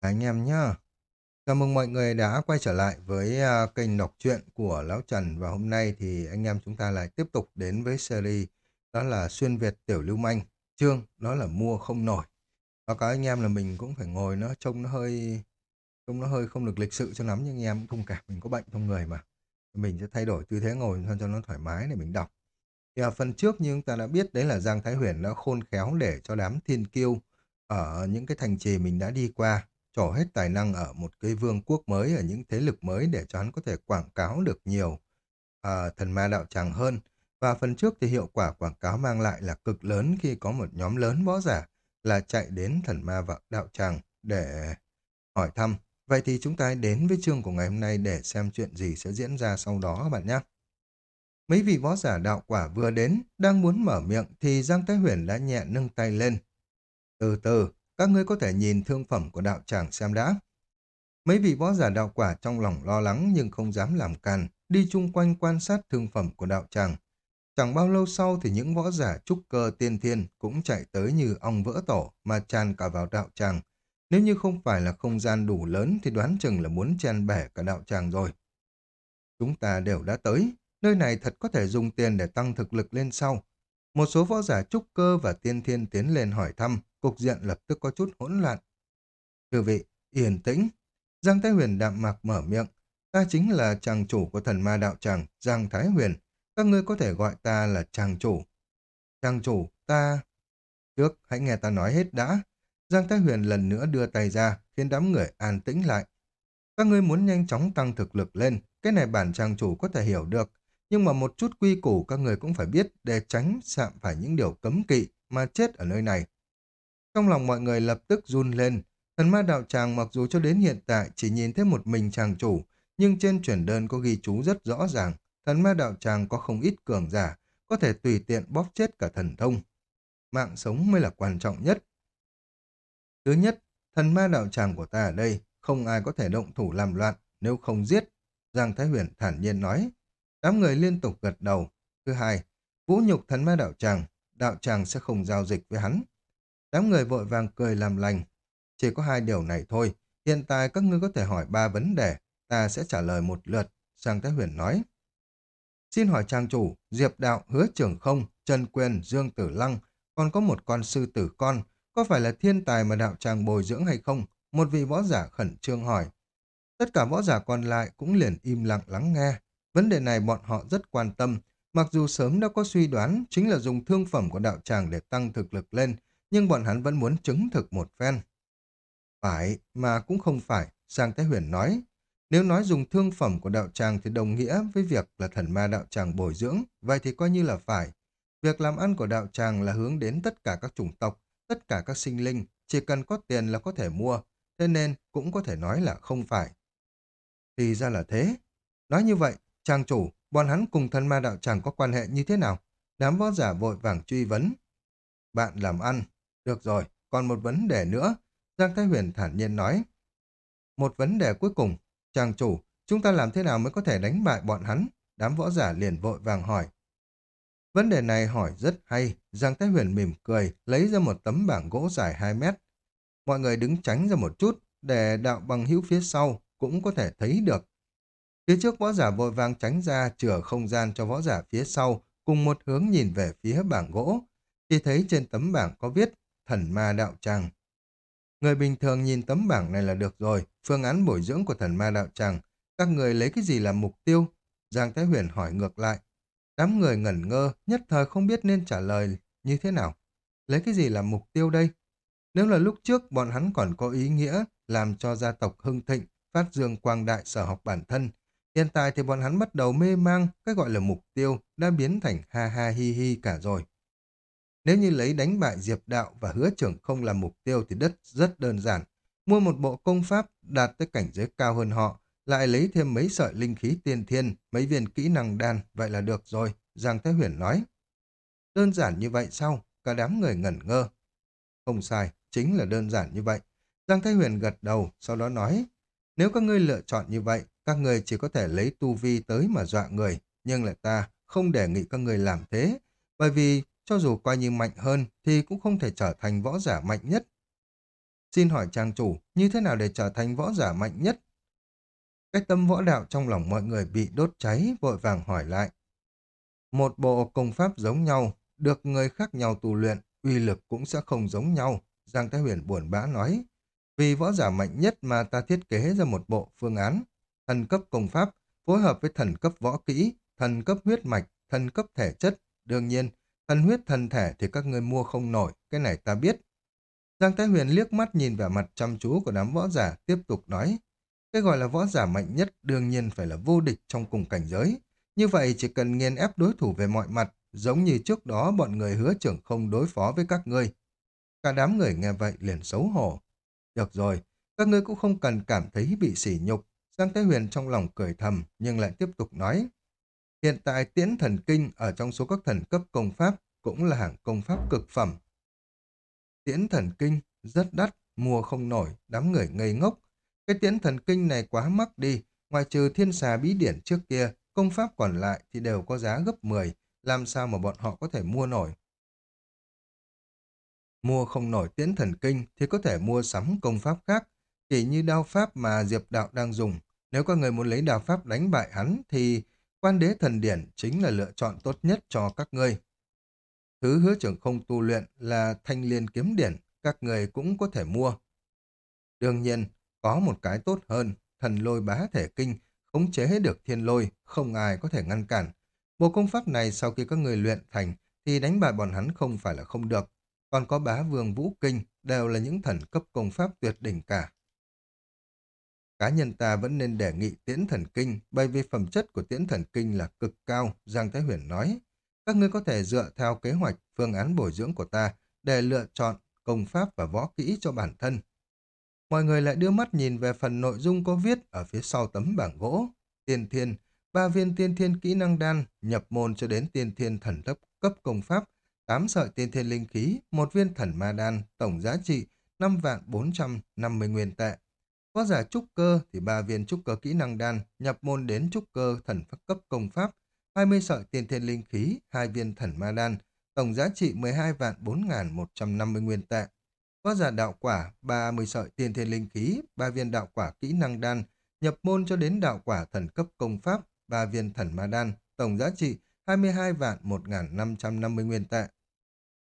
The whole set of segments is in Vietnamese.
Anh em nhá. Chào mừng mọi người đã quay trở lại với à, kênh đọc truyện của Lão Trần và hôm nay thì anh em chúng ta lại tiếp tục đến với series đó là Xuyên Việt Tiểu Lưu Manh, chương đó là mua không nổi. Và các anh em là mình cũng phải ngồi nó trông nó hơi trông nó hơi không được lịch sự cho lắm nhưng anh em cũng thông cảm mình có bệnh trong người mà. Mình sẽ thay đổi tư thế ngồi cho nó thoải mái để mình đọc. Thì ở phần trước như chúng ta đã biết đấy là Giang Thái Huyền đã khôn khéo để cho đám thiên kiêu ở những cái thành trì mình đã đi qua trổ hết tài năng ở một cái vương quốc mới, ở những thế lực mới để cho hắn có thể quảng cáo được nhiều à, thần ma đạo tràng hơn. Và phần trước thì hiệu quả quảng cáo mang lại là cực lớn khi có một nhóm lớn võ giả là chạy đến thần ma và đạo tràng để hỏi thăm. Vậy thì chúng ta đến với chương của ngày hôm nay để xem chuyện gì sẽ diễn ra sau đó các bạn nhé. Mấy vị võ giả đạo quả vừa đến, đang muốn mở miệng thì Giang Thái Huyền đã nhẹ nâng tay lên. Từ từ, các ngươi có thể nhìn thương phẩm của đạo tràng xem đã. Mấy vị võ giả đạo quả trong lòng lo lắng nhưng không dám làm càn, đi chung quanh quan sát thương phẩm của đạo tràng. Chẳng bao lâu sau thì những võ giả trúc cơ tiên thiên cũng chạy tới như ong vỡ tổ mà tràn cả vào đạo tràng. Nếu như không phải là không gian đủ lớn thì đoán chừng là muốn chen bẻ cả đạo tràng rồi. Chúng ta đều đã tới, nơi này thật có thể dùng tiền để tăng thực lực lên sau. Một số võ giả trúc cơ và tiên thiên tiến lên hỏi thăm, cục diện lập tức có chút hỗn loạn. Thưa vị, yên tĩnh. Giang Thái Huyền đạm mạc mở miệng. Ta chính là chàng chủ của thần ma đạo tràng, Giang Thái Huyền. Các ngươi có thể gọi ta là chàng chủ. Chàng chủ, ta... Trước, hãy nghe ta nói hết đã. Giang Thái Huyền lần nữa đưa tay ra, khiến đám người an tĩnh lại. Các ngươi muốn nhanh chóng tăng thực lực lên, cái này bản trang chủ có thể hiểu được. Nhưng mà một chút quy củ các người cũng phải biết để tránh sạm phải những điều cấm kỵ mà chết ở nơi này. Trong lòng mọi người lập tức run lên. Thần ma đạo tràng mặc dù cho đến hiện tại chỉ nhìn thấy một mình chàng chủ, nhưng trên chuyển đơn có ghi chú rất rõ ràng. Thần ma đạo tràng có không ít cường giả, có thể tùy tiện bóp chết cả thần thông. Mạng sống mới là quan trọng nhất. Thứ nhất, thần ma đạo tràng của ta ở đây, không ai có thể động thủ làm loạn, nếu không giết. Giang Thái Huyền thản nhiên nói. Đám người liên tục gật đầu. Thứ hai, vũ nhục thần ma đạo tràng, đạo tràng sẽ không giao dịch với hắn. Đám người vội vàng cười làm lành. Chỉ có hai điều này thôi. Hiện tại các ngươi có thể hỏi ba vấn đề. Ta sẽ trả lời một lượt. Sang Thái Huyền nói. Xin hỏi trang chủ, Diệp Đạo, Hứa Trường Không, Trần Quyền, Dương Tử Lăng, còn có một con sư tử con. Có phải là thiên tài mà đạo tràng bồi dưỡng hay không? Một vị võ giả khẩn trương hỏi. Tất cả võ giả còn lại cũng liền im lặng lắng nghe. Vấn đề này bọn họ rất quan tâm. Mặc dù sớm đã có suy đoán chính là dùng thương phẩm của đạo tràng để tăng thực lực lên, nhưng bọn hắn vẫn muốn chứng thực một phen. Phải, mà cũng không phải, Giang Thái Huyền nói. Nếu nói dùng thương phẩm của đạo tràng thì đồng nghĩa với việc là thần ma đạo tràng bồi dưỡng, vậy thì coi như là phải. Việc làm ăn của đạo tràng là hướng đến tất cả các chủng tộc, tất cả các sinh linh, chỉ cần có tiền là có thể mua, thế nên cũng có thể nói là không phải. Thì ra là thế. Nói như vậy, trang chủ, bọn hắn cùng thần ma đạo tràng có quan hệ như thế nào? Đám võ giả vội vàng truy vấn. Bạn làm ăn, được rồi, còn một vấn đề nữa. Giang Thái Huyền thản nhiên nói. Một vấn đề cuối cùng. Chàng chủ, chúng ta làm thế nào mới có thể đánh bại bọn hắn? Đám võ giả liền vội vàng hỏi. Vấn đề này hỏi rất hay. Giang Thái Huyền mỉm cười, lấy ra một tấm bảng gỗ dài 2 mét. Mọi người đứng tránh ra một chút, để đạo bằng hữu phía sau cũng có thể thấy được. Phía trước võ giả vội vàng tránh ra, chừa không gian cho võ giả phía sau, cùng một hướng nhìn về phía bảng gỗ. Chỉ thấy trên tấm bảng có viết thần ma đạo tràng. Người bình thường nhìn tấm bảng này là được rồi, phương án bồi dưỡng của thần ma đạo tràng. Các người lấy cái gì làm mục tiêu? Giang Thái Huyền hỏi ngược lại. Đám người ngẩn ngơ, nhất thời không biết nên trả lời như thế nào. Lấy cái gì làm mục tiêu đây? Nếu là lúc trước bọn hắn còn có ý nghĩa làm cho gia tộc hưng thịnh, phát dương quang đại sở học bản thân, hiện tại thì bọn hắn bắt đầu mê mang, cái gọi là mục tiêu đã biến thành ha ha hi hi cả rồi. Nếu như lấy đánh bại Diệp Đạo và hứa trưởng không làm mục tiêu thì đất rất đơn giản. Mua một bộ công pháp đạt tới cảnh giới cao hơn họ, lại lấy thêm mấy sợi linh khí tiên thiên, mấy viên kỹ năng đan, vậy là được rồi, Giang Thái Huyền nói. Đơn giản như vậy sao? Cả đám người ngẩn ngơ. Không sai, chính là đơn giản như vậy. Giang Thái Huyền gật đầu, sau đó nói, nếu các ngươi lựa chọn như vậy, các ngươi chỉ có thể lấy tu vi tới mà dọa người, nhưng lại ta không đề nghị các ngươi làm thế, bởi vì cho dù coi như mạnh hơn thì cũng không thể trở thành võ giả mạnh nhất. Xin hỏi trang chủ, như thế nào để trở thành võ giả mạnh nhất? Cái tâm võ đạo trong lòng mọi người bị đốt cháy, vội vàng hỏi lại. Một bộ công pháp giống nhau, được người khác nhau tu luyện, uy lực cũng sẽ không giống nhau, Giang Thái Huyền buồn bã nói. Vì võ giả mạnh nhất mà ta thiết kế ra một bộ phương án, thần cấp công pháp, phối hợp với thần cấp võ kỹ, thần cấp huyết mạch, thần cấp thể chất. Đương nhiên, thần huyết thần thể thì các ngươi mua không nổi, cái này ta biết. Giang Thái Huyền liếc mắt nhìn vẻ mặt chăm chú của đám võ giả, tiếp tục nói. Cái gọi là võ giả mạnh nhất đương nhiên phải là vô địch trong cùng cảnh giới. Như vậy chỉ cần nghiền ép đối thủ về mọi mặt, giống như trước đó bọn người hứa trưởng không đối phó với các ngươi. Cả đám người nghe vậy liền xấu hổ. Được rồi, các ngươi cũng không cần cảm thấy bị sỉ nhục. Giang Thái Huyền trong lòng cười thầm nhưng lại tiếp tục nói. Hiện tại tiễn thần kinh ở trong số các thần cấp công pháp cũng là hàng công pháp cực phẩm. Tiễn thần kinh rất đắt, mua không nổi, đám người ngây ngốc. Cái tiễn thần kinh này quá mắc đi, ngoài trừ thiên xà bí điển trước kia, công pháp còn lại thì đều có giá gấp 10, làm sao mà bọn họ có thể mua nổi. Mua không nổi tiễn thần kinh thì có thể mua sắm công pháp khác, chỉ như đao pháp mà Diệp Đạo đang dùng. Nếu có người muốn lấy đao pháp đánh bại hắn thì quan đế thần điển chính là lựa chọn tốt nhất cho các ngươi. Thứ hứa trưởng không tu luyện là thanh liên kiếm điển, các người cũng có thể mua. Đương nhiên, có một cái tốt hơn, thần lôi bá thể kinh, khống chế được thiên lôi, không ai có thể ngăn cản. Bộ công pháp này sau khi các người luyện thành thì đánh bại bọn hắn không phải là không được. Còn có bá vương vũ kinh, đều là những thần cấp công pháp tuyệt đỉnh cả. Cá nhân ta vẫn nên đề nghị tiễn thần kinh, bởi vì phẩm chất của tiễn thần kinh là cực cao, Giang Thái Huyền nói. Các ngươi có thể dựa theo kế hoạch, phương án bồi dưỡng của ta để lựa chọn công pháp và võ kỹ cho bản thân. Mọi người lại đưa mắt nhìn về phần nội dung có viết ở phía sau tấm bảng gỗ. Tiên thiên, ba viên tiên thiên kỹ năng đan, nhập môn cho đến tiên thiên thần cấp cấp công pháp, tám sợi tiên thiên linh khí, một viên thần ma đan, tổng giá trị 5 vạn 450 nguyên tệ. Có giả trúc cơ thì ba viên trúc cơ kỹ năng đan, nhập môn đến trúc cơ thần pháp cấp công pháp, 20 sợi tiên thiên linh khí, hai viên thần ma đan, tổng giá trị 12 vạn 4.150 nguyên tệ. Có giả đạo quả, 30 sợi tiên thiên linh khí, ba viên đạo quả kỹ năng đan, nhập môn cho đến đạo quả thần cấp công pháp, ba viên thần ma đan, tổng giá trị 22 vạn 1.550 nguyên tệ.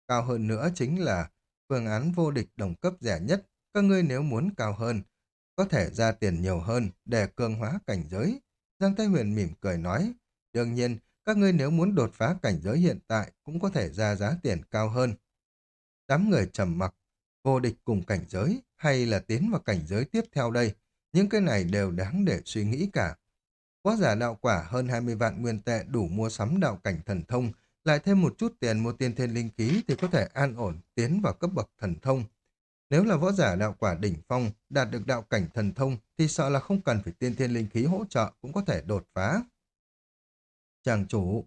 Cao hơn nữa chính là phương án vô địch đồng cấp rẻ nhất. Các ngươi nếu muốn cao hơn, có thể ra tiền nhiều hơn để cường hóa cảnh giới. Giang Thái Huyền mỉm cười nói, đương nhiên, các ngươi nếu muốn đột phá cảnh giới hiện tại cũng có thể ra giá tiền cao hơn. Đám người trầm mặc, vô địch cùng cảnh giới hay là tiến vào cảnh giới tiếp theo đây, những cái này đều đáng để suy nghĩ cả. Quá giả đạo quả hơn 20 vạn nguyên tệ đủ mua sắm đạo cảnh thần thông, lại thêm một chút tiền mua tiên thiên linh khí thì có thể an ổn tiến vào cấp bậc thần thông. Nếu là võ giả đạo quả đỉnh phong, đạt được đạo cảnh thần thông thì sợ là không cần phải tiên thiên linh khí hỗ trợ cũng có thể đột phá. Chàng chủ,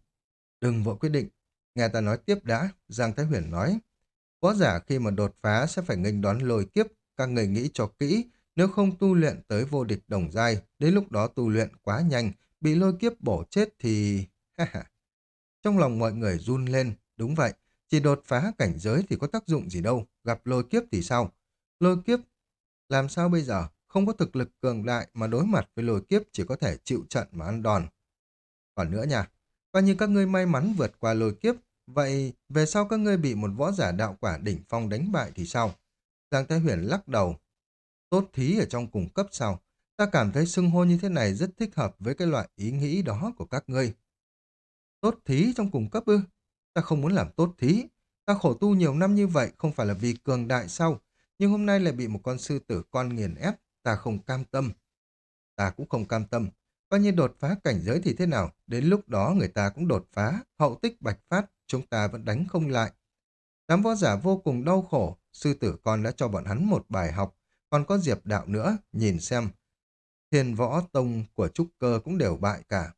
đừng vội quyết định. Nghe ta nói tiếp đã, Giang Thái Huyền nói. Võ giả khi mà đột phá sẽ phải nghênh đón lôi kiếp, các người nghĩ cho kỹ, nếu không tu luyện tới vô địch đồng giai, đến lúc đó tu luyện quá nhanh, bị lôi kiếp bổ chết thì... Trong lòng mọi người run lên, đúng vậy, chỉ đột phá cảnh giới thì có tác dụng gì đâu, gặp lôi kiếp thì sao? Lôi kiếp, làm sao bây giờ? Không có thực lực cường đại mà đối mặt với lôi kiếp chỉ có thể chịu trận mà ăn đòn. Còn nữa nha, coi như các ngươi may mắn vượt qua lôi kiếp, vậy về sau các ngươi bị một võ giả đạo quả đỉnh phong đánh bại thì sao? Giang Thái Huyền lắc đầu. Tốt thí ở trong cùng cấp sao? Ta cảm thấy xưng hô như thế này rất thích hợp với cái loại ý nghĩ đó của các ngươi. Tốt thí trong cùng cấp ư? Ta không muốn làm tốt thí. Ta khổ tu nhiều năm như vậy không phải là vì cường đại sao? Nhưng hôm nay lại bị một con sư tử con nghiền ép. Ta không cam tâm. Ta cũng không cam tâm. Coi như đột phá cảnh giới thì thế nào? Đến lúc đó người ta cũng đột phá. Hậu tích bạch phát. Chúng ta vẫn đánh không lại. Đám võ giả vô cùng đau khổ. Sư tử con đã cho bọn hắn một bài học. Còn có diệp đạo nữa. Nhìn xem. Thiên võ tông của trúc cơ cũng đều bại cả.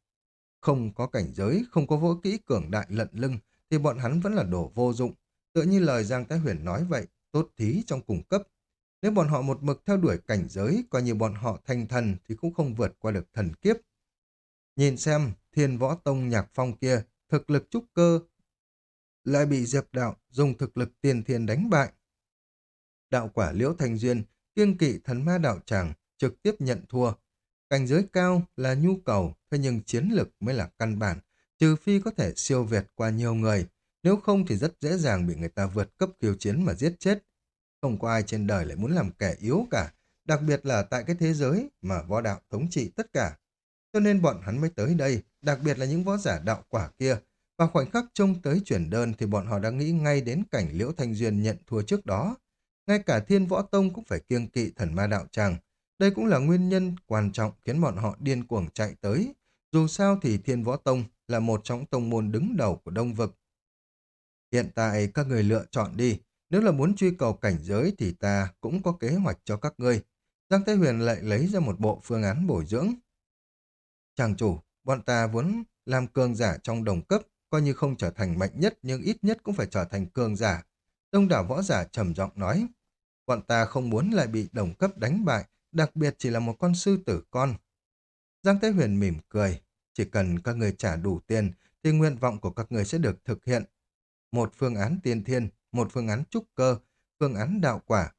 Không có cảnh giới, không có võ kỹ cường đại lận lưng, thì bọn hắn vẫn là đồ vô dụng. Tựa như lời Giang Thái Huyền nói vậy, tốt thí trong cùng cấp. Nếu bọn họ một mực theo đuổi cảnh giới, coi như bọn họ thành thần thì cũng không vượt qua được thần kiếp. Nhìn xem, thiên võ tông nhạc phong kia, thực lực trúc cơ, lại bị Diệp Đạo dùng thực lực tiền thiên đánh bại. đạo quả liễu Thành duyên, kiêng kỵ thần ma đạo tràng, trực tiếp nhận thua. Cảnh giới cao là nhu cầu, thế nhưng chiến lực mới là căn bản, trừ phi có thể siêu việt qua nhiều người, nếu không thì rất dễ dàng bị người ta vượt cấp khiêu chiến mà giết chết. Không có ai trên đời lại muốn làm kẻ yếu cả, đặc biệt là tại cái thế giới mà võ đạo thống trị tất cả. Cho nên bọn hắn mới tới đây, đặc biệt là những võ giả đạo quả kia. Và khoảnh khắc trông tới chuyển đơn thì bọn họ đã nghĩ ngay đến cảnh Liễu Thanh Duyên nhận thua trước đó. Ngay cả thiên võ tông cũng phải kiêng kỵ thần ma đạo tràng. Đây cũng là nguyên nhân quan trọng khiến bọn họ điên cuồng chạy tới. Dù sao thì thiên võ tông là một trong tông môn đứng đầu của đông vực. Hiện tại các người lựa chọn đi. Nếu là muốn truy cầu cảnh giới thì ta cũng có kế hoạch cho các ngươi. Giang Thế Huyền lại lấy ra một bộ phương án bồi dưỡng. Chàng chủ, bọn ta vốn làm cường giả trong đồng cấp, coi như không trở thành mạnh nhất nhưng ít nhất cũng phải trở thành cường giả. Đông đảo võ giả trầm giọng nói, bọn ta không muốn lại bị đồng cấp đánh bại, đặc biệt chỉ là một con sư tử con. Giang Thế Huyền mỉm cười, chỉ cần các người trả đủ tiền thì nguyện vọng của các người sẽ được thực hiện. Một phương án tiên thiên, một phương án trúc cơ, phương án đạo quả.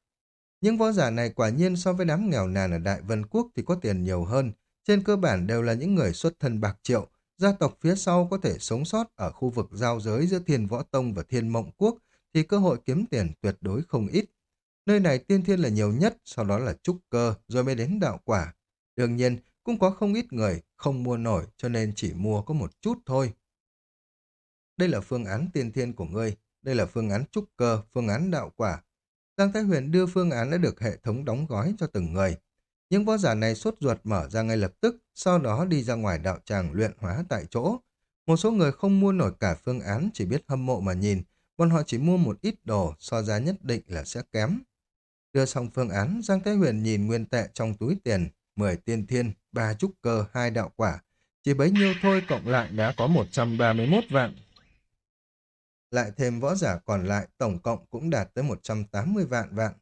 Những võ giả này quả nhiên so với đám nghèo nàn ở Đại Vân Quốc thì có tiền nhiều hơn, trên cơ bản đều là những người xuất thân bạc triệu, gia tộc phía sau có thể sống sót ở khu vực giao giới giữa Thiên Võ Tông và Thiên Mộng Quốc thì cơ hội kiếm tiền tuyệt đối không ít. Nơi này tiên thiên là nhiều nhất, sau đó là trúc cơ, rồi mới đến đạo quả. Đương nhiên, cũng có không ít người không mua nổi cho nên chỉ mua có một chút thôi. Đây là phương án tiên thiên của ngươi, đây là phương án trúc cơ, phương án đạo quả. Giang Thái Huyền đưa phương án đã được hệ thống đóng gói cho từng người. Những võ giả này sốt ruột mở ra ngay lập tức, sau đó đi ra ngoài đạo tràng luyện hóa tại chỗ. Một số người không mua nổi cả phương án, chỉ biết hâm mộ mà nhìn, bọn họ chỉ mua một ít đồ, so giá nhất định là sẽ kém. Đưa xong phương án, Giang Thái Huyền nhìn nguyên tệ trong túi tiền, 10 tiên thiên, 3 trúc cơ, 2 đạo quả. Chỉ bấy nhiêu thôi cộng lại đã có 131 vạn. Lại thêm võ giả còn lại, tổng cộng cũng đạt tới 180 vạn vạn.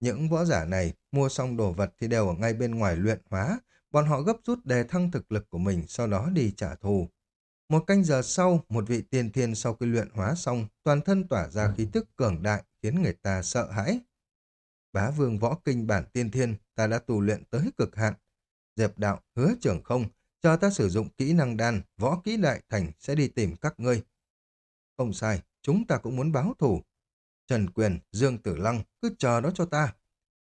Những võ giả này mua xong đồ vật thì đều ở ngay bên ngoài luyện hóa, bọn họ gấp rút đề thăng thực lực của mình sau đó đi trả thù. Một canh giờ sau, một vị tiên thiên sau khi luyện hóa xong, toàn thân tỏa ra khí tức cường đại khiến người ta sợ hãi. Bá vương võ kinh bản tiên thiên, ta đã tu luyện tới cực hạn. Diệp đạo, hứa trưởng không, cho ta sử dụng kỹ năng đan, võ kỹ đại thành sẽ đi tìm các ngươi. Không sai, chúng ta cũng muốn báo thù. Trần Quyền, Dương Tử Lăng, cứ chờ đó cho ta.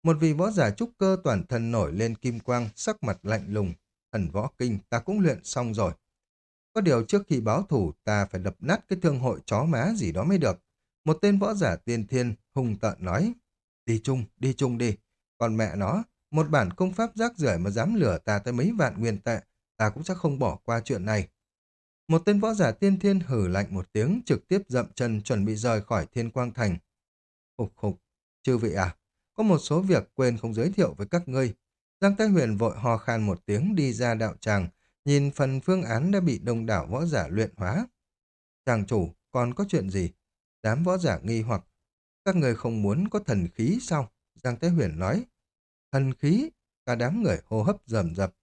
Một vị võ giả trúc cơ toàn thân nổi lên kim quang, sắc mặt lạnh lùng. Thần võ kinh ta cũng luyện xong rồi. Có điều trước khi báo thủ ta phải đập nát cái thương hội chó má gì đó mới được. Một tên võ giả tiên thiên hung tợn nói. Đi chung, đi chung đi. Còn mẹ nó, một bản công pháp rác rưởi mà dám lửa ta tới mấy vạn nguyên tệ, ta cũng sẽ không bỏ qua chuyện này. Một tên võ giả tiên thiên hử lạnh một tiếng, trực tiếp dậm chân chuẩn bị rời khỏi thiên quang thành. Khục khục, chư vị à, có một số việc quên không giới thiệu với các ngươi. Giang Thái Huyền vội hò khan một tiếng đi ra đạo tràng, nhìn phần phương án đã bị đông đảo võ giả luyện hóa. tràng chủ, còn có chuyện gì? Đám võ giả nghi hoặc. Các người không muốn có thần khí sao? Giang Thái Huyền nói. Thần khí? Cả đám người hô hấp rầm rập.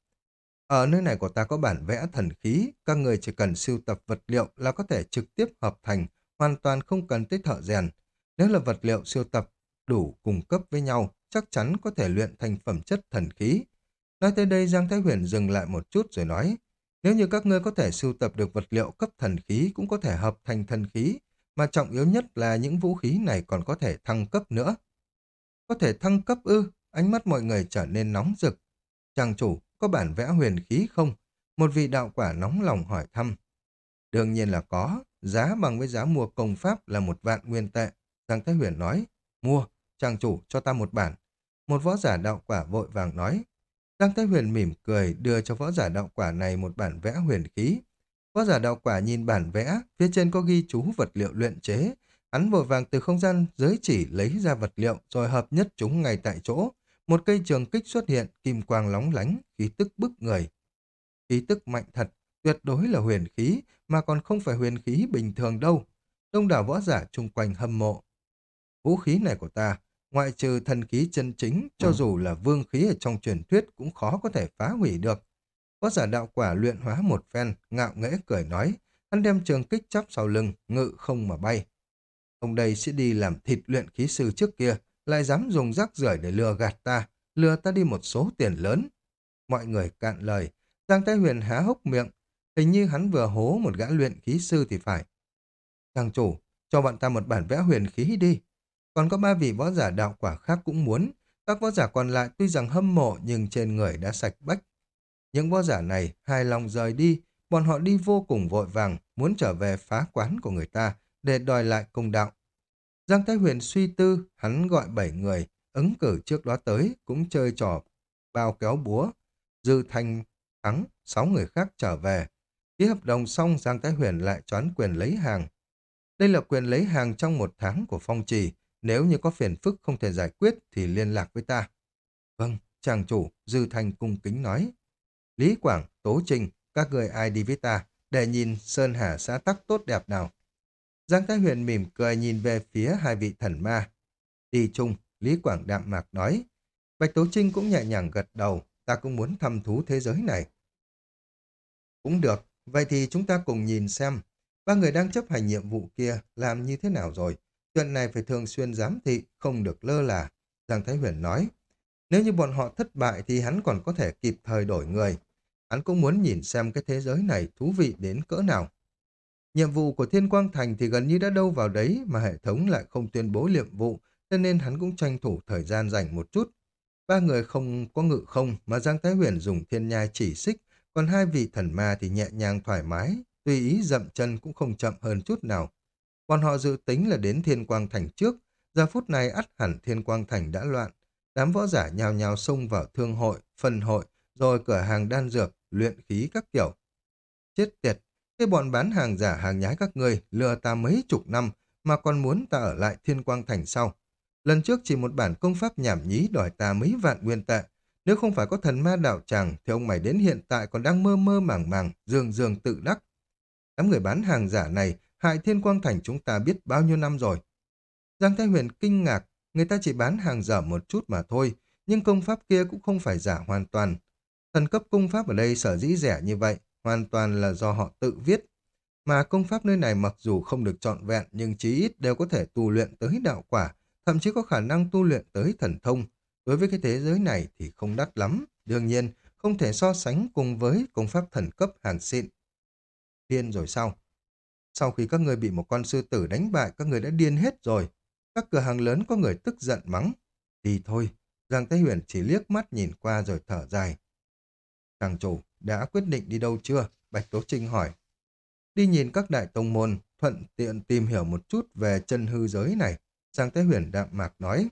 Ở nơi này của ta có bản vẽ thần khí, các người chỉ cần sưu tập vật liệu là có thể trực tiếp hợp thành, hoàn toàn không cần tới thợ rèn. Nếu là vật liệu siêu tập đủ cung cấp với nhau, chắc chắn có thể luyện thành phẩm chất thần khí. Nói tới đây Giang Thái Huyền dừng lại một chút rồi nói, nếu như các ngươi có thể sưu tập được vật liệu cấp thần khí cũng có thể hợp thành thần khí, mà trọng yếu nhất là những vũ khí này còn có thể thăng cấp nữa. Có thể thăng cấp ư, ánh mắt mọi người trở nên nóng rực. Chàng chủ, có bản vẽ huyền khí không? Một vị đạo quả nóng lòng hỏi thăm. Đương nhiên là có, giá bằng với giá mua công pháp là một vạn nguyên tệ. Giang Thái Huyền nói, mua, chàng chủ cho ta một bản. Một võ giả đạo quả vội vàng nói. Giang Thái Huyền mỉm cười đưa cho võ giả đạo quả này một bản vẽ huyền khí. Võ giả đạo quả nhìn bản vẽ, phía trên có ghi chú vật liệu luyện chế. Hắn vội vàng từ không gian giới chỉ lấy ra vật liệu rồi hợp nhất chúng ngay tại chỗ, một cây trường kích xuất hiện, kim quang lóng lánh, khí tức bức người. Khí tức mạnh thật, tuyệt đối là huyền khí, mà còn không phải huyền khí bình thường đâu. Đông đảo võ giả chung quanh hâm mộ. Vũ khí này của ta, ngoại trừ thần khí chân chính, cho dù là vương khí ở trong truyền thuyết cũng khó có thể phá hủy được. Võ giả đạo quả luyện hóa một phen, ngạo nghễ cười nói, hắn đem trường kích chắp sau lưng, ngự không mà bay. Ông đây sẽ đi làm thịt luyện khí sư trước kia, lại dám dùng rác rưởi để lừa gạt ta, lừa ta đi một số tiền lớn. Mọi người cạn lời, Giang Thái Huyền há hốc miệng, hình như hắn vừa hố một gã luyện khí sư thì phải. thằng chủ, cho bọn ta một bản vẽ huyền khí đi. Còn có ba vị võ giả đạo quả khác cũng muốn, các võ giả còn lại tuy rằng hâm mộ nhưng trên người đã sạch bách. Những võ giả này hài lòng rời đi, bọn họ đi vô cùng vội vàng, muốn trở về phá quán của người ta để đòi lại công đạo. Giang Thái Huyền suy tư, hắn gọi bảy người, ứng cử trước đó tới, cũng chơi trò bao kéo búa. Dư Thanh thắng, sáu người khác trở về. Ký hợp đồng xong Giang Thái Huyền lại choán quyền lấy hàng. Đây là quyền lấy hàng trong một tháng của phong trì, nếu như có phiền phức không thể giải quyết thì liên lạc với ta. Vâng, chàng chủ, Dư Thanh cung kính nói. Lý Quảng, Tố Trinh, các người ai đi với ta, để nhìn Sơn Hà xã tắc tốt đẹp nào. Giang Thái Huyền mỉm cười nhìn về phía hai vị thần ma. Đi chung, Lý Quảng đạm mạc nói. Bạch Tố Trinh cũng nhẹ nhàng gật đầu, ta cũng muốn thăm thú thế giới này. Cũng được, vậy thì chúng ta cùng nhìn xem, ba người đang chấp hành nhiệm vụ kia làm như thế nào rồi. Chuyện này phải thường xuyên giám thị, không được lơ là. Giang Thái Huyền nói, nếu như bọn họ thất bại thì hắn còn có thể kịp thời đổi người. Hắn cũng muốn nhìn xem cái thế giới này thú vị đến cỡ nào. Nhiệm vụ của Thiên Quang Thành thì gần như đã đâu vào đấy mà hệ thống lại không tuyên bố nhiệm vụ, cho nên hắn cũng tranh thủ thời gian dành một chút. Ba người không có ngự không mà Giang Thái Huyền dùng thiên nhai chỉ xích, còn hai vị thần ma thì nhẹ nhàng thoải mái, tùy ý dậm chân cũng không chậm hơn chút nào. Bọn họ dự tính là đến Thiên Quang Thành trước, giờ phút này ắt hẳn Thiên Quang Thành đã loạn. Đám võ giả nhào nhào xông vào thương hội, phân hội, rồi cửa hàng đan dược, luyện khí các kiểu. Chết tiệt, cái bọn bán hàng giả hàng nhái các người lừa ta mấy chục năm mà còn muốn ta ở lại Thiên Quang Thành sau. Lần trước chỉ một bản công pháp nhảm nhí đòi ta mấy vạn nguyên tệ. Nếu không phải có thần ma đạo tràng thì ông mày đến hiện tại còn đang mơ mơ màng màng, dương dương tự đắc. Đám người bán hàng giả này hại Thiên Quang Thành chúng ta biết bao nhiêu năm rồi. Giang Thái Huyền kinh ngạc, người ta chỉ bán hàng giả một chút mà thôi, nhưng công pháp kia cũng không phải giả hoàn toàn. Thần cấp công pháp ở đây sở dĩ rẻ như vậy, hoàn toàn là do họ tự viết. Mà công pháp nơi này mặc dù không được trọn vẹn nhưng chí ít đều có thể tu luyện tới đạo quả, thậm chí có khả năng tu luyện tới thần thông. Đối với cái thế giới này thì không đắt lắm, đương nhiên không thể so sánh cùng với công pháp thần cấp hàng xịn. Điên rồi sao? Sau khi các người bị một con sư tử đánh bại, các người đã điên hết rồi. Các cửa hàng lớn có người tức giận mắng. Đi thôi, Giang Thái Huyền chỉ liếc mắt nhìn qua rồi thở dài. Thằng chủ, đã quyết định đi đâu chưa? Bạch Tố Trinh hỏi. Đi nhìn các đại tông môn, thuận tiện tìm hiểu một chút về chân hư giới này. Giang Thế Huyền đạm mạc nói.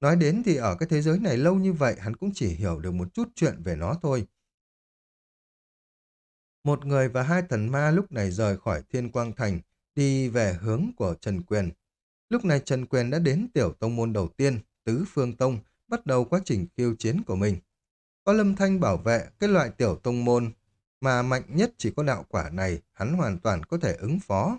Nói đến thì ở cái thế giới này lâu như vậy hắn cũng chỉ hiểu được một chút chuyện về nó thôi. Một người và hai thần ma lúc này rời khỏi Thiên Quang Thành, đi về hướng của Trần Quyền. Lúc này Trần Quyền đã đến tiểu tông môn đầu tiên, Tứ Phương Tông, bắt đầu quá trình khiêu chiến của mình. Có lâm thanh bảo vệ cái loại tiểu tông môn mà mạnh nhất chỉ có đạo quả này, hắn hoàn toàn có thể ứng phó.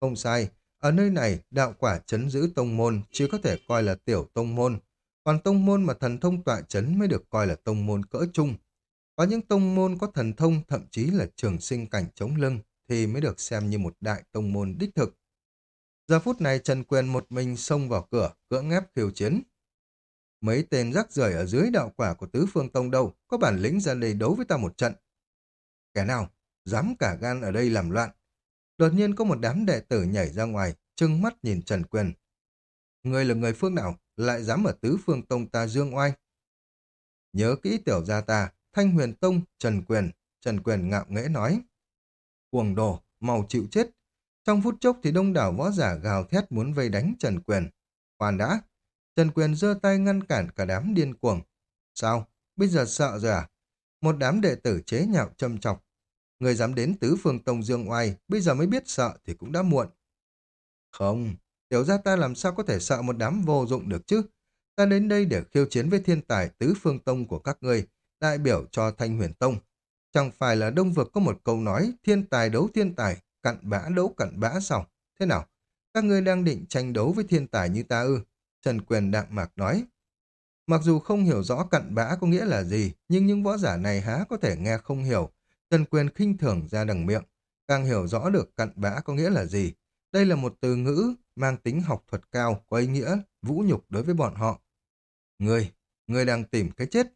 Không sai, ở nơi này đạo quả chấn giữ tông môn chỉ có thể coi là tiểu tông môn, còn tông môn mà thần thông tọa chấn mới được coi là tông môn cỡ chung. Có những tông môn có thần thông thậm chí là trường sinh cảnh chống lưng thì mới được xem như một đại tông môn đích thực. Giờ phút này Trần Quyền một mình xông vào cửa, cưỡng ép khiêu chiến. Mấy tên rắc rưởi ở dưới đạo quả của tứ phương tông đâu, có bản lĩnh ra đây đấu với ta một trận. Kẻ nào, dám cả gan ở đây làm loạn. Đột nhiên có một đám đệ tử nhảy ra ngoài, trưng mắt nhìn Trần Quyền. Người là người phương nào, lại dám ở tứ phương tông ta dương oai. Nhớ kỹ tiểu gia ta, Thanh Huyền Tông, Trần Quyền, Trần Quyền ngạo nghễ nói. Cuồng đồ, màu chịu chết. Trong phút chốc thì đông đảo võ giả gào thét muốn vây đánh Trần Quyền. Khoan đã, Trần Quyền giơ tay ngăn cản cả đám điên cuồng. Sao? Bây giờ sợ rồi à? Một đám đệ tử chế nhạo châm chọc. Người dám đến tứ phương tông dương oai, bây giờ mới biết sợ thì cũng đã muộn. Không, tiểu gia ta làm sao có thể sợ một đám vô dụng được chứ? Ta đến đây để khiêu chiến với thiên tài tứ phương tông của các ngươi, đại biểu cho thanh huyền tông. Chẳng phải là đông vực có một câu nói thiên tài đấu thiên tài, cặn bã đấu cặn bã sao? Thế nào? Các ngươi đang định tranh đấu với thiên tài như ta ư? Trần Quyền đạm mạc nói. Mặc dù không hiểu rõ cặn bã có nghĩa là gì, nhưng những võ giả này há có thể nghe không hiểu. Trần Quyền khinh thường ra đằng miệng, càng hiểu rõ được cặn bã có nghĩa là gì. Đây là một từ ngữ mang tính học thuật cao, có ý nghĩa, vũ nhục đối với bọn họ. Người, người đang tìm cái chết.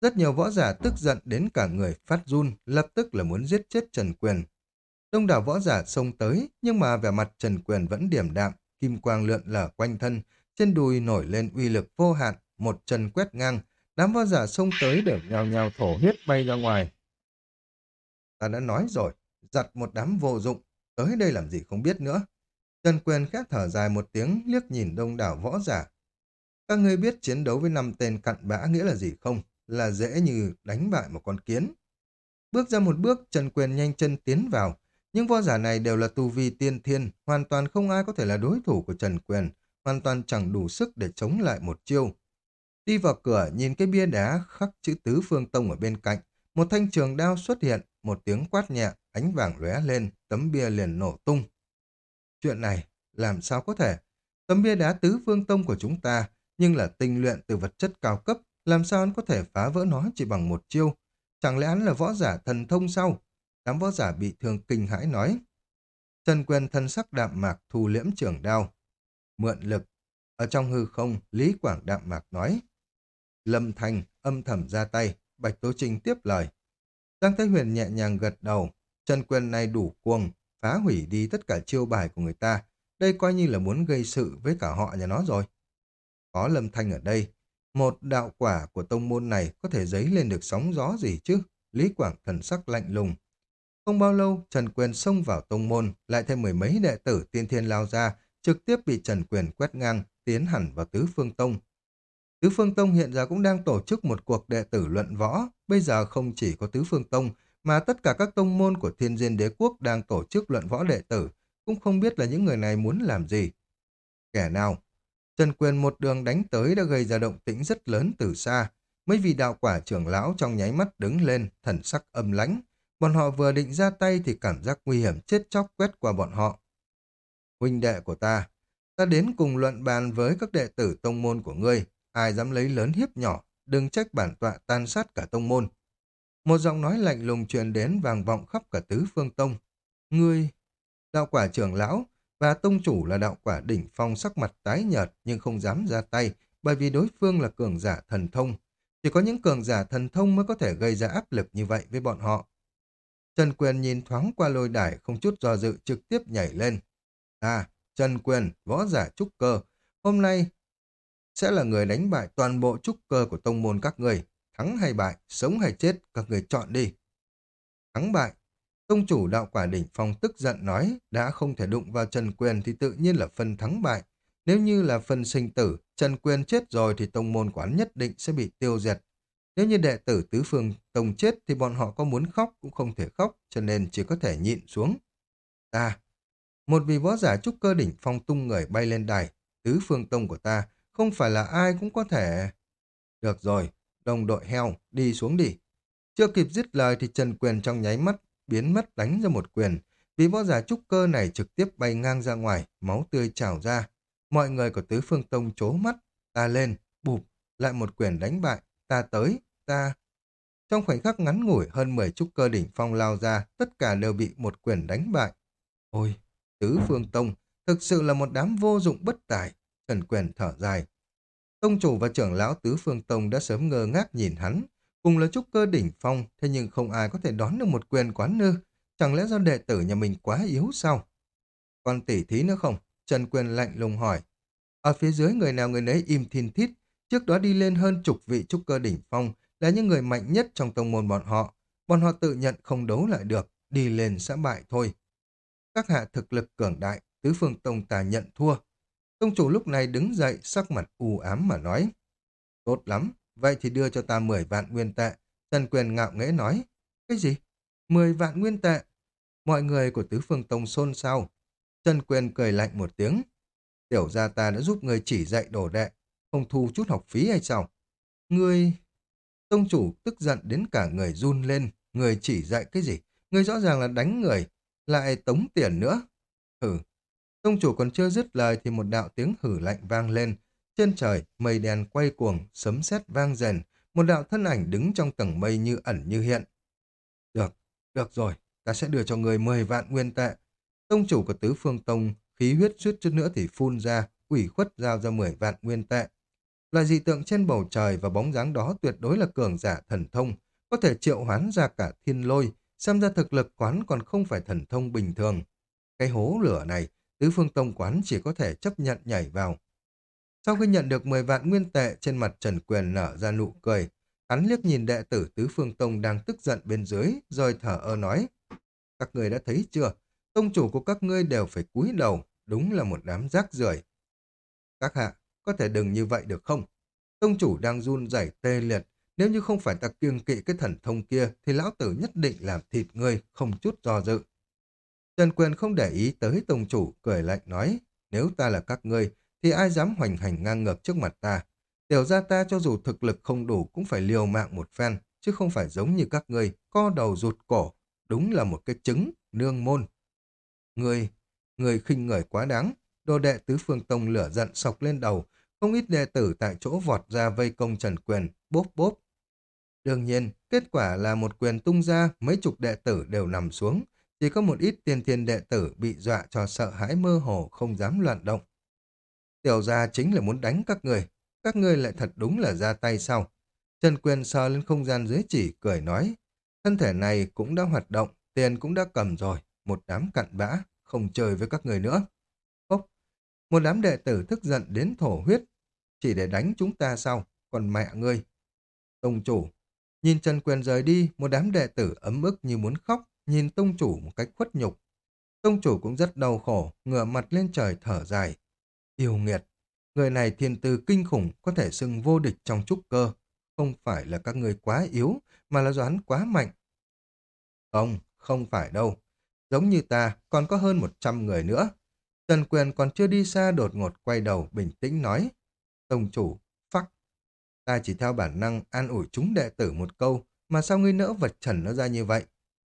Rất nhiều võ giả tức giận đến cả người phát run, lập tức là muốn giết chết Trần Quyền. Đông đảo võ giả xông tới, nhưng mà vẻ mặt Trần Quyền vẫn điểm đạm, kim quang lượn lở quanh thân, trên đùi nổi lên uy lực vô hạn, một chân quét ngang, đám võ giả xông tới để nhào nhào thổ huyết bay ra ngoài. Ta đã nói rồi, giặt một đám vô dụng, tới đây làm gì không biết nữa. Trần Quyền khẽ thở dài một tiếng, liếc nhìn đông đảo võ giả. Các ngươi biết chiến đấu với năm tên cặn bã nghĩa là gì không? Là dễ như đánh bại một con kiến. Bước ra một bước, Trần Quyền nhanh chân tiến vào. Những võ giả này đều là tu vi tiên thiên, hoàn toàn không ai có thể là đối thủ của Trần Quyền, hoàn toàn chẳng đủ sức để chống lại một chiêu. Đi vào cửa, nhìn cái bia đá khắc chữ tứ phương tông ở bên cạnh, một thanh trường đao xuất hiện, một tiếng quát nhẹ, ánh vàng lóe lên, tấm bia liền nổ tung. Chuyện này, làm sao có thể? Tấm bia đá tứ phương tông của chúng ta, nhưng là tinh luyện từ vật chất cao cấp, làm sao hắn có thể phá vỡ nó chỉ bằng một chiêu? Chẳng lẽ hắn là võ giả thần thông sao? Đám võ giả bị thương kinh hãi nói. Trần Quyền thân sắc đạm mạc thu liễm trường đao. Mượn lực. Ở trong hư không, Lý Quảng đạm mạc nói. Lâm Thành âm thầm ra tay, Bạch Tố Trinh tiếp lời. Giang Thái Huyền nhẹ nhàng gật đầu, Trần Quyền này đủ cuồng, phá hủy đi tất cả chiêu bài của người ta. Đây coi như là muốn gây sự với cả họ nhà nó rồi. Có Lâm Thanh ở đây, một đạo quả của tông môn này có thể dấy lên được sóng gió gì chứ? Lý Quảng thần sắc lạnh lùng. Không bao lâu, Trần Quyền xông vào tông môn, lại thêm mười mấy đệ tử tiên thiên lao ra, trực tiếp bị Trần Quyền quét ngang, tiến hẳn vào tứ phương tông. Tứ phương tông hiện giờ cũng đang tổ chức một cuộc đệ tử luận võ, bây giờ không chỉ có tứ phương tông, mà tất cả các tông môn của thiên diên đế quốc đang tổ chức luận võ đệ tử, cũng không biết là những người này muốn làm gì. Kẻ nào? Trần Quyền một đường đánh tới đã gây ra động tĩnh rất lớn từ xa. Mấy vị đạo quả trưởng lão trong nháy mắt đứng lên, thần sắc âm lãnh. Bọn họ vừa định ra tay thì cảm giác nguy hiểm chết chóc quét qua bọn họ. Huynh đệ của ta, ta đến cùng luận bàn với các đệ tử tông môn của ngươi. Ai dám lấy lớn hiếp nhỏ, đừng trách bản tọa tan sát cả tông môn. Một giọng nói lạnh lùng truyền đến vàng vọng khắp cả tứ phương tông. Ngươi, đạo quả trưởng lão và tông chủ là đạo quả đỉnh phong sắc mặt tái nhợt nhưng không dám ra tay bởi vì đối phương là cường giả thần thông. Chỉ có những cường giả thần thông mới có thể gây ra áp lực như vậy với bọn họ. Trần Quyền nhìn thoáng qua lôi đài không chút do dự trực tiếp nhảy lên. À, Trần Quyền, võ giả trúc cơ. Hôm nay sẽ là người đánh bại toàn bộ trúc cơ của tông môn các người. Thắng hay bại, sống hay chết, các người chọn đi. Thắng bại. Tông chủ đạo quả đỉnh phong tức giận nói, đã không thể đụng vào Trần Quyền thì tự nhiên là phần thắng bại. Nếu như là phần sinh tử, Trần Quyền chết rồi thì tông môn quán nhất định sẽ bị tiêu diệt. Nếu như đệ tử tứ phương tông chết thì bọn họ có muốn khóc cũng không thể khóc, cho nên chỉ có thể nhịn xuống. Ta, một vị võ giả trúc cơ đỉnh phong tung người bay lên đài, tứ phương tông của ta, không phải là ai cũng có thể... Được rồi, đồng đội heo, đi xuống đi. Chưa kịp dứt lời thì Trần Quyền trong nháy mắt, biến mất đánh ra một quyền. vị võ giả trúc cơ này trực tiếp bay ngang ra ngoài, máu tươi trào ra. Mọi người của tứ phương tông chố mắt, ta lên, bụp, lại một quyền đánh bại, ta tới, ta... Trong khoảnh khắc ngắn ngủi hơn 10 trúc cơ đỉnh phong lao ra, tất cả đều bị một quyền đánh bại. Ôi, tứ phương tông, thực sự là một đám vô dụng bất tài. Trần Quyền thở dài. Tông chủ và trưởng lão tứ phương tông đã sớm ngơ ngác nhìn hắn. Cùng là trúc cơ đỉnh phong, thế nhưng không ai có thể đón được một quyền quán nư. Chẳng lẽ do đệ tử nhà mình quá yếu sao? Còn tỉ thí nữa không? Trần Quyền lạnh lùng hỏi. Ở phía dưới người nào người nấy im thiên thít, trước đó đi lên hơn chục vị trúc cơ đỉnh phong, là những người mạnh nhất trong tông môn bọn họ. Bọn họ tự nhận không đấu lại được, đi lên sẽ bại thôi. Các hạ thực lực cường đại, tứ phương tông ta nhận thua. Tông chủ lúc này đứng dậy, sắc mặt u ám mà nói. Tốt lắm, vậy thì đưa cho ta 10 vạn nguyên tệ. Trần Quyền ngạo nghễ nói. Cái gì? 10 vạn nguyên tệ? Mọi người của tứ phương tông xôn xao. Trần Quyền cười lạnh một tiếng. Tiểu gia ta đã giúp người chỉ dạy đồ đệ, không thu chút học phí hay sao? Ngươi... Tông chủ tức giận đến cả người run lên, người chỉ dạy cái gì? Người rõ ràng là đánh người, lại tống tiền nữa. Hừ, tông chủ còn chưa dứt lời thì một đạo tiếng hử lạnh vang lên. Trên trời, mây đen quay cuồng, sấm sét vang rền, một đạo thân ảnh đứng trong tầng mây như ẩn như hiện. Được, được rồi, ta sẽ đưa cho người 10 vạn nguyên tệ. Tông chủ của tứ phương tông khí huyết suýt chút nữa thì phun ra, ủy khuất giao ra 10 vạn nguyên tệ. Loại dị tượng trên bầu trời và bóng dáng đó tuyệt đối là cường giả thần thông, có thể triệu hoán ra cả thiên lôi, xem ra thực lực quán còn không phải thần thông bình thường. Cái hố lửa này, tứ phương tông quán chỉ có thể chấp nhận nhảy vào. Sau khi nhận được 10 vạn nguyên tệ trên mặt Trần Quyền nở ra nụ cười, hắn liếc nhìn đệ tử tứ phương tông đang tức giận bên dưới, rồi thở ơ nói. Các người đã thấy chưa? Tông chủ của các ngươi đều phải cúi đầu, đúng là một đám rác rưởi. Các hạ, có thể đừng như vậy được không? Tông chủ đang run rẩy tê liệt, nếu như không phải ta kiêng kỵ cái thần thông kia thì lão tử nhất định làm thịt ngươi, không chút do dự. Trần Quyền không để ý tới tông chủ, cười lạnh nói, nếu ta là các ngươi thì ai dám hoành hành ngang ngược trước mặt ta. Tiểu ra ta cho dù thực lực không đủ cũng phải liều mạng một phen, chứ không phải giống như các ngươi, co đầu rụt cổ, đúng là một cái trứng, nương môn. Người, người khinh người quá đáng, đồ đệ tứ phương tông lửa giận sọc lên đầu, không ít đệ tử tại chỗ vọt ra vây công Trần Quyền, bốp bốp. Đương nhiên, kết quả là một quyền tung ra, mấy chục đệ tử đều nằm xuống, chỉ có một ít tiên thiên đệ tử bị dọa cho sợ hãi mơ hồ không dám loạn động. Tiểu gia chính là muốn đánh các người, các ngươi lại thật đúng là ra tay sau. Trần Quyền sờ lên không gian dưới chỉ, cười nói, thân thể này cũng đã hoạt động, tiền cũng đã cầm rồi, một đám cặn bã, không chơi với các người nữa. Ốc, một đám đệ tử thức giận đến thổ huyết, chỉ để đánh chúng ta sau, còn mẹ ngươi. Tông chủ, nhìn Trần Quyền rời đi, một đám đệ tử ấm ức như muốn khóc, nhìn tông chủ một cách khuất nhục. Tông chủ cũng rất đau khổ, ngửa mặt lên trời thở dài. Yêu nghiệt, người này thiên tư kinh khủng có thể xưng vô địch trong trúc cơ. Không phải là các người quá yếu, mà là doán quá mạnh. Không, không phải đâu. Giống như ta, còn có hơn 100 người nữa. Trần Quyền còn chưa đi xa đột ngột quay đầu bình tĩnh nói. Tông chủ. Ta chỉ theo bản năng an ủi chúng đệ tử một câu, mà sao ngươi nỡ vật trần nó ra như vậy?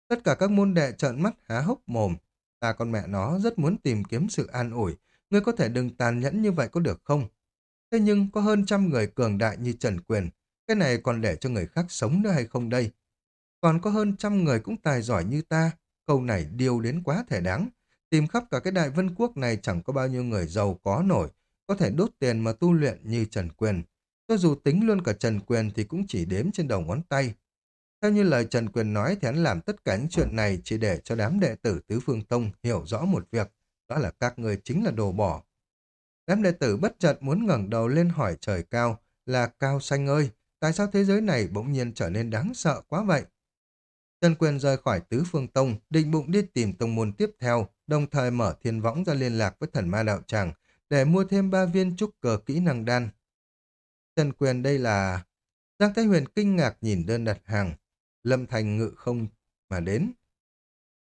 Tất cả các môn đệ trợn mắt há hốc mồm. Ta con mẹ nó rất muốn tìm kiếm sự an ủi. Ngươi có thể đừng tàn nhẫn như vậy có được không? Thế nhưng có hơn trăm người cường đại như Trần Quyền. Cái này còn để cho người khác sống nữa hay không đây? Còn có hơn trăm người cũng tài giỏi như ta. Câu này điều đến quá thể đáng. Tìm khắp cả cái đại vân quốc này chẳng có bao nhiêu người giàu có nổi, có thể đốt tiền mà tu luyện như Trần Quyền. Cho dù tính luôn cả Trần Quyền thì cũng chỉ đếm trên đầu ngón tay. Theo như lời Trần Quyền nói thì hắn làm tất cả những chuyện này chỉ để cho đám đệ tử Tứ Phương Tông hiểu rõ một việc, đó là các người chính là đồ bỏ. Đám đệ tử bất chợt muốn ngẩng đầu lên hỏi trời cao là Cao Xanh ơi, tại sao thế giới này bỗng nhiên trở nên đáng sợ quá vậy? Trần Quyền rời khỏi Tứ Phương Tông, định bụng đi tìm tông môn tiếp theo, đồng thời mở thiên võng ra liên lạc với thần ma đạo tràng để mua thêm ba viên trúc cờ kỹ năng đan. Trần Quyền đây là... Giang Thái Huyền kinh ngạc nhìn đơn đặt hàng. Lâm Thành ngự không mà đến.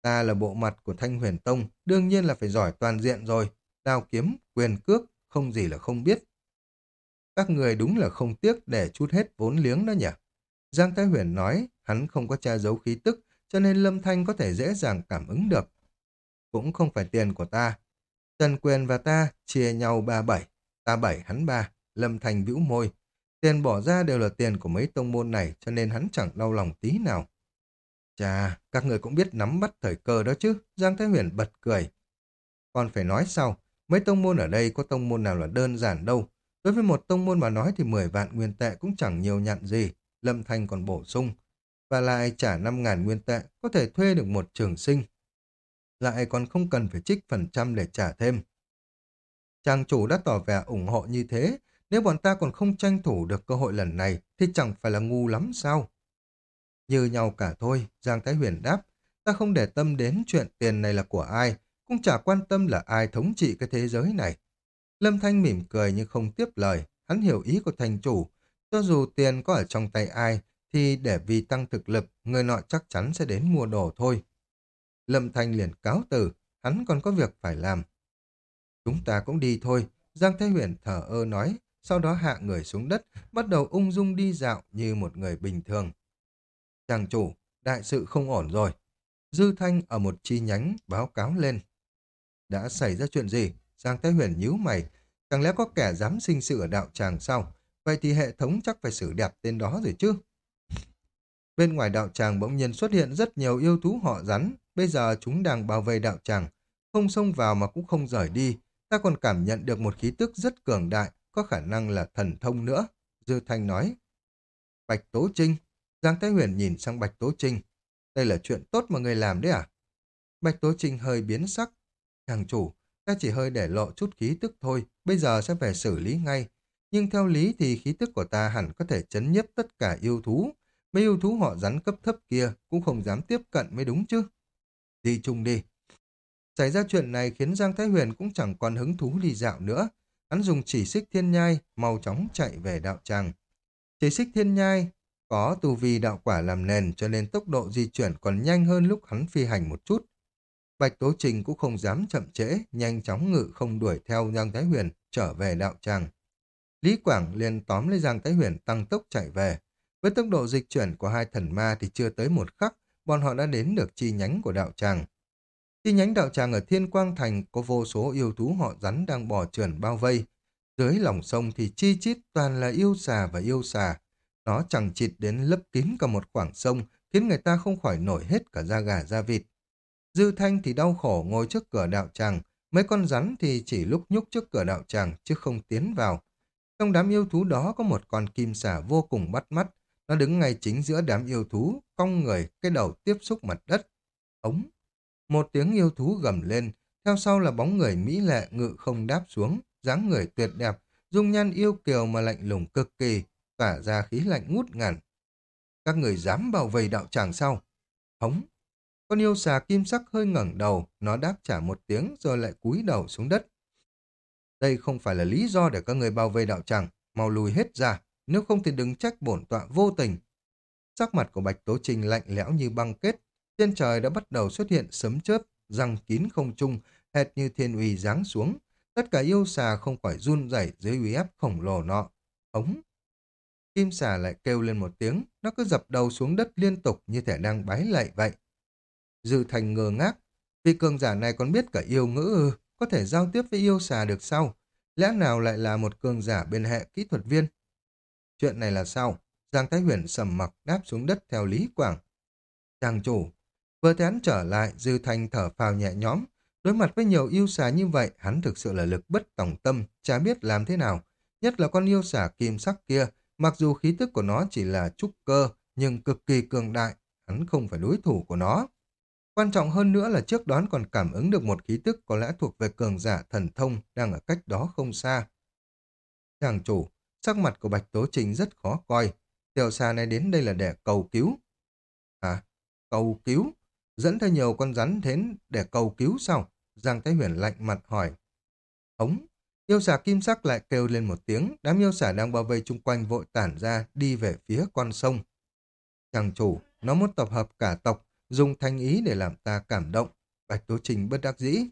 Ta là bộ mặt của Thanh Huyền Tông, đương nhiên là phải giỏi toàn diện rồi. Đao kiếm, quyền cước, không gì là không biết. Các người đúng là không tiếc để chút hết vốn liếng đó nhỉ. Giang Thái Huyền nói, hắn không có che giấu khí tức, cho nên Lâm Thanh có thể dễ dàng cảm ứng được. Cũng không phải tiền của ta. Trần Quyền và ta chia nhau ba bảy, ta bảy hắn ba, Lâm thành bĩu môi. Tiền bỏ ra đều là tiền của mấy tông môn này, cho nên hắn chẳng đau lòng tí nào. Chà, các người cũng biết nắm bắt thời cơ đó chứ, Giang Thái Huyền bật cười. Còn phải nói sau, mấy tông môn ở đây có tông môn nào là đơn giản đâu. Đối với một tông môn mà nói thì 10 vạn nguyên tệ cũng chẳng nhiều nhặn gì, Lâm Thanh còn bổ sung. Và lại trả 5.000 nguyên tệ có thể thuê được một trường sinh. Lại còn không cần phải trích phần trăm để trả thêm. Chàng chủ đã tỏ vẻ ủng hộ như thế, nếu bọn ta còn không tranh thủ được cơ hội lần này thì chẳng phải là ngu lắm sao? Như nhau cả thôi, Giang Thái Huyền đáp. Ta không để tâm đến chuyện tiền này là của ai, cũng chả quan tâm là ai thống trị cái thế giới này. Lâm Thanh mỉm cười nhưng không tiếp lời, hắn hiểu ý của thành chủ. Cho dù tiền có ở trong tay ai, thì để vì tăng thực lực, người nọ chắc chắn sẽ đến mua đồ thôi. Lâm Thanh liền cáo từ, hắn còn có việc phải làm. Chúng ta cũng đi thôi, Giang Thái Huyền thở ơ nói, sau đó hạ người xuống đất, bắt đầu ung dung đi dạo như một người bình thường. Chàng chủ, đại sự không ổn rồi. Dư Thanh ở một chi nhánh báo cáo lên. Đã xảy ra chuyện gì? Giang Thái Huyền nhíu mày. Chẳng lẽ có kẻ dám sinh sự ở đạo tràng sao? Vậy thì hệ thống chắc phải xử đẹp tên đó rồi chứ? Bên ngoài đạo tràng bỗng nhiên xuất hiện rất nhiều yêu thú họ rắn. Bây giờ chúng đang bao vây đạo tràng. không xông vào mà cũng không rời đi. Ta còn cảm nhận được một khí tức rất cường đại, có khả năng là thần thông nữa. Dư Thanh nói. Bạch Tố Trinh. Giang Thái Huyền nhìn sang Bạch Tố Trinh. Đây là chuyện tốt mà người làm đấy à? Bạch Tố Trinh hơi biến sắc. Chàng chủ, ta chỉ hơi để lộ chút khí tức thôi, bây giờ sẽ phải xử lý ngay. Nhưng theo lý thì khí tức của ta hẳn có thể chấn nhiếp tất cả yêu thú. Mấy yêu thú họ rắn cấp thấp kia cũng không dám tiếp cận mới đúng chứ. Đi chung đi. Xảy ra chuyện này khiến Giang Thái Huyền cũng chẳng còn hứng thú đi dạo nữa. Hắn dùng chỉ xích thiên nhai, mau chóng chạy về đạo tràng. Chỉ xích thiên nhai có tu vi đạo quả làm nền cho nên tốc độ di chuyển còn nhanh hơn lúc hắn phi hành một chút. Bạch Tố Trình cũng không dám chậm trễ, nhanh chóng ngự không đuổi theo Giang Thái Huyền trở về đạo tràng. Lý Quảng liền tóm lấy Giang Thái Huyền tăng tốc chạy về. Với tốc độ dịch chuyển của hai thần ma thì chưa tới một khắc, bọn họ đã đến được chi nhánh của đạo tràng. Chi nhánh đạo tràng ở Thiên Quang Thành có vô số yêu thú họ rắn đang bò trườn bao vây. Dưới lòng sông thì chi chít toàn là yêu xà và yêu xà. Nó chẳng chịt đến lấp kín cả một khoảng sông, khiến người ta không khỏi nổi hết cả da gà da vịt. Dư Thanh thì đau khổ ngồi trước cửa đạo tràng, mấy con rắn thì chỉ lúc nhúc trước cửa đạo tràng chứ không tiến vào. Trong đám yêu thú đó có một con kim xà vô cùng bắt mắt, nó đứng ngay chính giữa đám yêu thú, cong người, cái đầu tiếp xúc mặt đất. Ống! Một tiếng yêu thú gầm lên, theo sau là bóng người mỹ lệ ngự không đáp xuống, dáng người tuyệt đẹp, dung nhan yêu kiều mà lạnh lùng cực kỳ, tỏa ra khí lạnh ngút ngàn. Các người dám bảo vệ đạo tràng sau? Hống! Con yêu xà kim sắc hơi ngẩng đầu, nó đáp trả một tiếng rồi lại cúi đầu xuống đất. Đây không phải là lý do để các người bảo vệ đạo tràng, mau lùi hết ra, nếu không thì đừng trách bổn tọa vô tình. Sắc mặt của Bạch Tố Trình lạnh lẽo như băng kết, trên trời đã bắt đầu xuất hiện sấm chớp, răng kín không trung, hệt như thiên uy giáng xuống. Tất cả yêu xà không khỏi run rẩy dưới uy áp khổng lồ nọ. Ống! Kim xà lại kêu lên một tiếng, nó cứ dập đầu xuống đất liên tục như thể đang bái lạy vậy. Dư thành ngơ ngác, vì cường giả này còn biết cả yêu ngữ ư, có thể giao tiếp với yêu xà được sao? Lẽ nào lại là một cường giả bên hệ kỹ thuật viên? Chuyện này là sao? Giang Thái Huyền sầm mặc đáp xuống đất theo Lý Quảng. Chàng chủ, vừa thấy hắn trở lại, Dư Thành thở phào nhẹ nhõm. Đối mặt với nhiều yêu xà như vậy, hắn thực sự là lực bất tòng tâm, chả biết làm thế nào. Nhất là con yêu xà kim sắc kia, mặc dù khí tức của nó chỉ là trúc cơ, nhưng cực kỳ cường đại, hắn không phải đối thủ của nó. Quan trọng hơn nữa là trước đoán còn cảm ứng được một khí tức có lẽ thuộc về cường giả thần thông đang ở cách đó không xa. Chàng chủ, sắc mặt của Bạch Tố Trình rất khó coi. Tiểu xà này đến đây là để cầu cứu. À, cầu cứu? Dẫn theo nhiều con rắn đến để cầu cứu sao? Giang Thái Huyền lạnh mặt hỏi. Ống, yêu xà kim sắc lại kêu lên một tiếng, đám yêu xà đang bao vây chung quanh vội tản ra đi về phía con sông. Chàng chủ, nó muốn tập hợp cả tộc, dùng thanh ý để làm ta cảm động. Bạch Tố Trình bất đắc dĩ.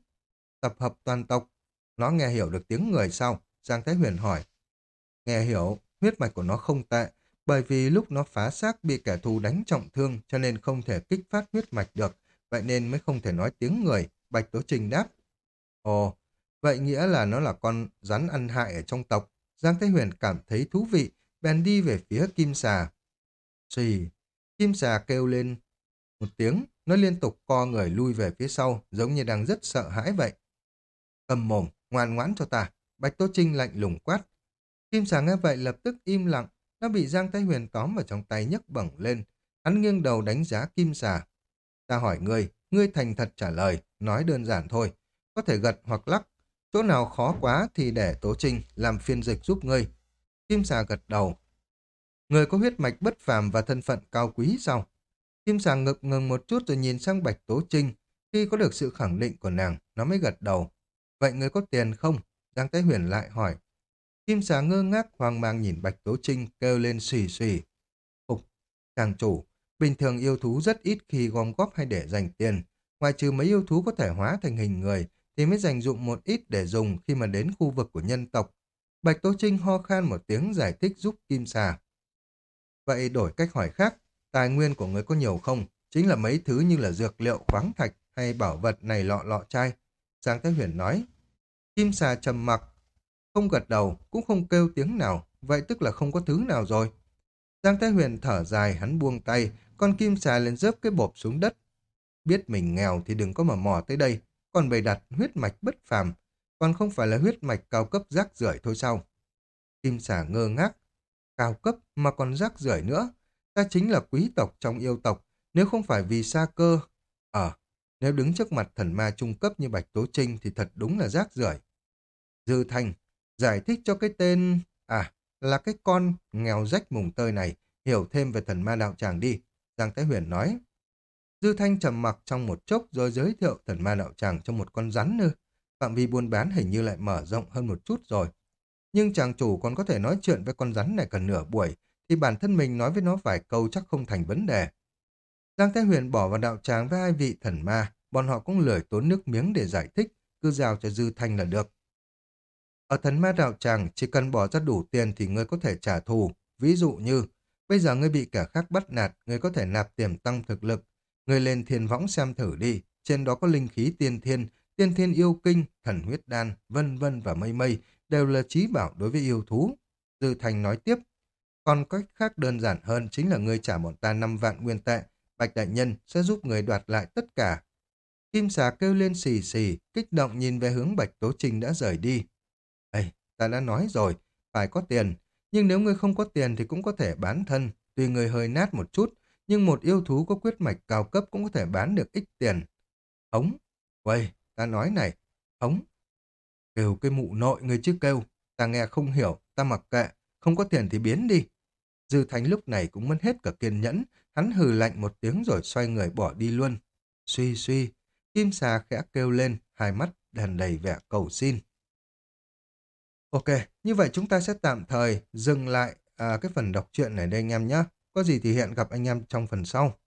Tập hợp toàn tộc. Nó nghe hiểu được tiếng người sao? Giang Thái Huyền hỏi. Nghe hiểu, huyết mạch của nó không tệ, bởi vì lúc nó phá xác bị kẻ thù đánh trọng thương cho nên không thể kích phát huyết mạch được, vậy nên mới không thể nói tiếng người, Bạch Tố Trình đáp. Ồ, vậy nghĩa là nó là con rắn ăn hại ở trong tộc. Giang Thái Huyền cảm thấy thú vị, bèn đi về phía Kim Xà. Xì, Kim Xà kêu lên một tiếng, nó liên tục co người lui về phía sau, giống như đang rất sợ hãi vậy. Cầm mồm, ngoan ngoãn cho ta, Bạch Tố Trinh lạnh lùng quát. Kim xà nghe vậy lập tức im lặng, nó bị Giang Thái Huyền tóm vào trong tay nhấc bổng lên. Hắn nghiêng đầu đánh giá Kim xà. Ta hỏi ngươi, ngươi thành thật trả lời, nói đơn giản thôi. Có thể gật hoặc lắc, chỗ nào khó quá thì để Tố Trinh làm phiên dịch giúp ngươi. Kim xà gật đầu. Người có huyết mạch bất phàm và thân phận cao quý sao? Kim xà ngực ngừng một chút rồi nhìn sang Bạch Tố Trinh. Khi có được sự khẳng định của nàng, nó mới gật đầu. Vậy người có tiền không? Giang Thái Huyền lại hỏi. Kim xà ngơ ngác hoang mang nhìn Bạch Tố Trinh kêu lên xì xì. Phục, chàng chủ, bình thường yêu thú rất ít khi gom góp hay để dành tiền. Ngoài trừ mấy yêu thú có thể hóa thành hình người, thì mới dành dụng một ít để dùng khi mà đến khu vực của nhân tộc. Bạch Tố Trinh ho khan một tiếng giải thích giúp Kim xà. Vậy đổi cách hỏi khác, tài nguyên của người có nhiều không? Chính là mấy thứ như là dược liệu, khoáng thạch hay bảo vật này lọ lọ chai. Giang Thái Huyền nói. Kim xà trầm mặc, không gật đầu, cũng không kêu tiếng nào, vậy tức là không có thứ nào rồi. Giang Thái Huyền thở dài, hắn buông tay, con kim xà lên rớp cái bộp xuống đất. Biết mình nghèo thì đừng có mà mò tới đây, còn bày đặt huyết mạch bất phàm, còn không phải là huyết mạch cao cấp rác rưởi thôi sao? Kim xà ngơ ngác, cao cấp mà còn rác rưởi nữa. Ta chính là quý tộc trong yêu tộc, nếu không phải vì xa cơ. Ờ, nếu đứng trước mặt thần ma trung cấp như Bạch Tố Trinh thì thật đúng là rác rưởi. Dư thanh giải thích cho cái tên... À, là cái con nghèo rách mùng tơi này, hiểu thêm về thần ma đạo tràng đi. Giang Thái Huyền nói. Dư Thanh trầm mặc trong một chốc rồi giới thiệu thần ma đạo tràng cho một con rắn nữa. Phạm vi buôn bán hình như lại mở rộng hơn một chút rồi. Nhưng chàng chủ còn có thể nói chuyện với con rắn này cần nửa buổi, thì bản thân mình nói với nó vài câu chắc không thành vấn đề. Giang Thái Huyền bỏ vào đạo tràng với hai vị thần ma, bọn họ cũng lười tốn nước miếng để giải thích, cứ giao cho Dư Thanh là được. Ở thần ma đạo tràng, chỉ cần bỏ ra đủ tiền thì ngươi có thể trả thù. Ví dụ như, bây giờ ngươi bị kẻ khác bắt nạt, ngươi có thể nạp tiền tăng thực lực. Ngươi lên thiên võng xem thử đi, trên đó có linh khí tiên thiên, tiên thiên yêu kinh, thần huyết đan, vân vân và mây mây, đều là trí bảo đối với yêu thú. Dư Thành nói tiếp, còn cách khác đơn giản hơn chính là ngươi trả bọn ta 5 vạn nguyên tệ, Bạch Đại Nhân sẽ giúp người đoạt lại tất cả. Kim xà kêu lên xì xì, kích động nhìn về hướng Bạch Tố Trinh đã rời đi. Ta đã nói rồi, phải có tiền, nhưng nếu ngươi không có tiền thì cũng có thể bán thân, tùy người hơi nát một chút, nhưng một yêu thú có quyết mạch cao cấp cũng có thể bán được ít tiền. Hống, quầy, ta nói này, hống. Kêu cái mụ nội người chứ kêu, ta nghe không hiểu, ta mặc kệ, không có tiền thì biến đi. Dư Thánh lúc này cũng mất hết cả kiên nhẫn, hắn hừ lạnh một tiếng rồi xoay người bỏ đi luôn. Suy suy, kim xà khẽ kêu lên, hai mắt đàn đầy vẻ cầu xin. Ok, như vậy chúng ta sẽ tạm thời dừng lại à, cái phần đọc truyện này đây anh em nhé. Có gì thì hẹn gặp anh em trong phần sau.